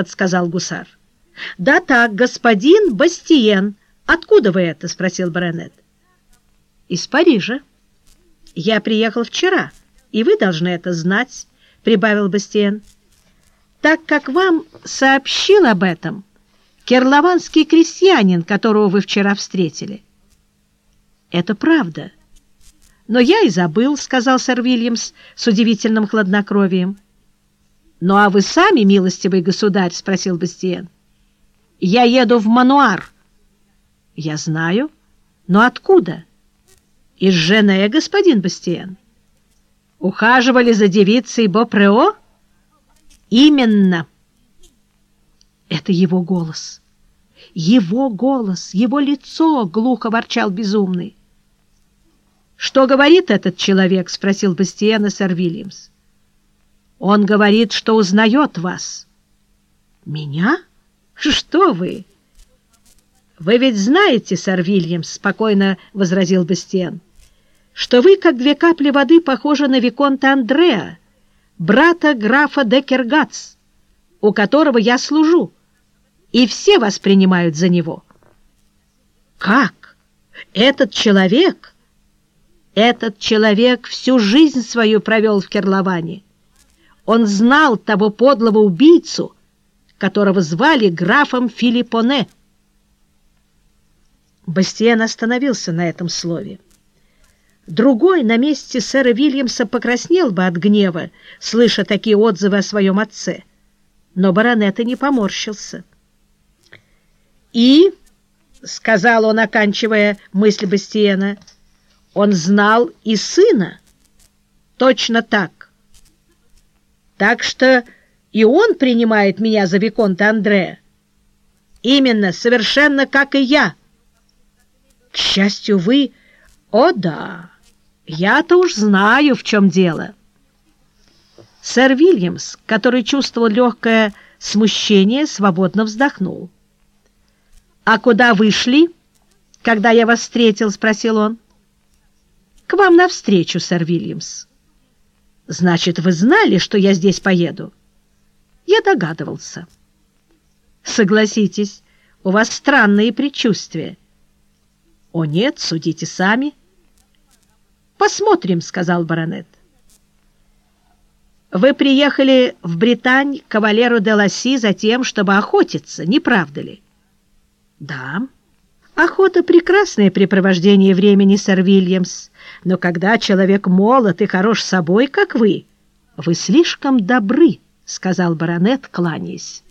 подсказал гусар. «Да так, господин Бастиен. Откуда вы это?» — спросил баронет. «Из Парижа. Я приехал вчера, и вы должны это знать», — прибавил Бастиен. «Так как вам сообщил об этом керлованский крестьянин, которого вы вчера встретили». «Это правда». «Но я и забыл», — сказал сэр Вильямс с удивительным хладнокровием. «Ну а вы сами, милостивый государь?» — спросил Бастиен. «Я еду в Мануар». «Я знаю. Но откуда?» «Из Жене, господин Бастиен». «Ухаживали за девицей Бопрео?» «Именно». «Это его голос. Его голос, его лицо!» — глухо ворчал безумный. «Что говорит этот человек?» — спросил Бастиен и сэр. Он говорит, что узнает вас. Меня? Что вы? Вы ведь знаете, сэр Вильямс, спокойно возразил Бастиен, что вы, как две капли воды, похожи на Виконта Андреа, брата графа Декергац, у которого я служу, и все вас принимают за него. Как? Этот человек... Этот человек всю жизнь свою провел в Керловане. Он знал того подлого убийцу, которого звали графом Филиппоне. Бастиен остановился на этом слове. Другой на месте сэра Вильямса покраснел бы от гнева, слыша такие отзывы о своем отце. Но баронета не поморщился. «И, — сказал он, оканчивая мысль Бастиена, — он знал и сына. Точно так. Так что и он принимает меня за Виконта Андрея. Именно, совершенно как и я. К счастью, вы... О, да, я-то уж знаю, в чем дело. Сэр Вильямс, который чувствовал легкое смущение, свободно вздохнул. «А куда вышли, когда я вас встретил?» — спросил он. «К вам навстречу, сэр Вильямс». Значит, вы знали, что я здесь поеду? Я догадывался. Согласитесь, у вас странные предчувствия. О нет, судите сами. Посмотрим, сказал баронет. Вы приехали в Британь к кавалеру де Ласси за тем, чтобы охотиться, не правда ли? Да. Охота — прекрасное препровождение времени, сэр Вильямс. Но когда человек молод и хорош собой, как вы, вы слишком добры, — сказал баронет, кланяясь.